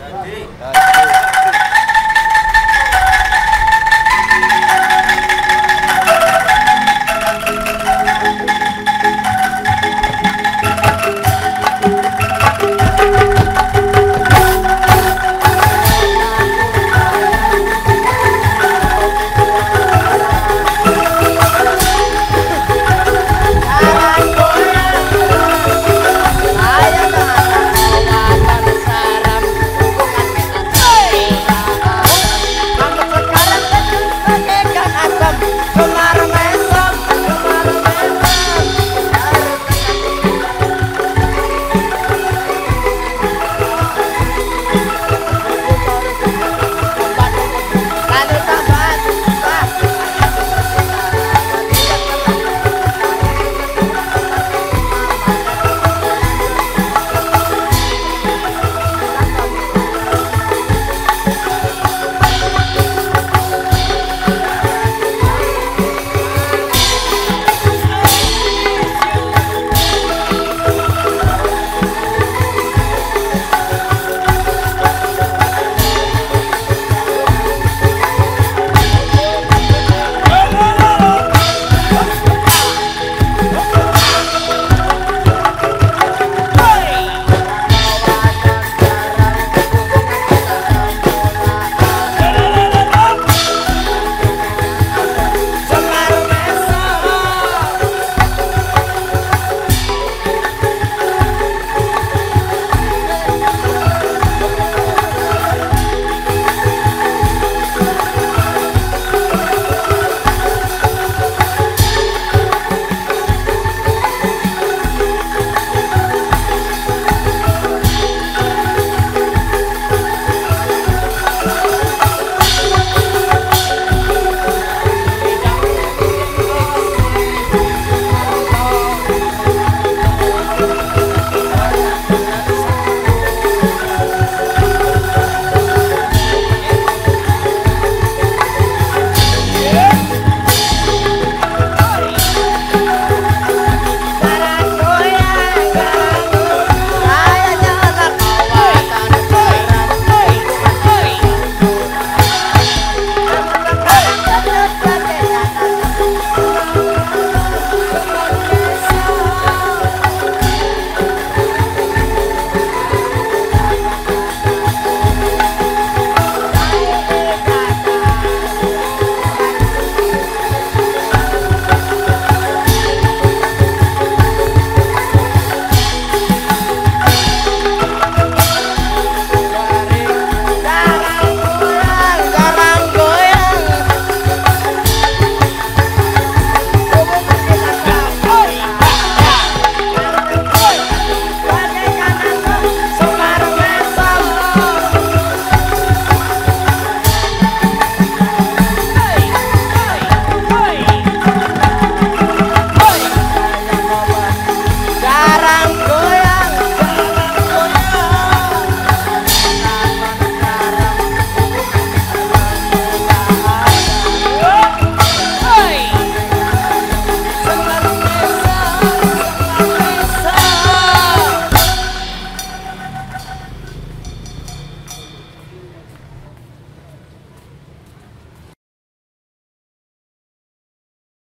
Jarang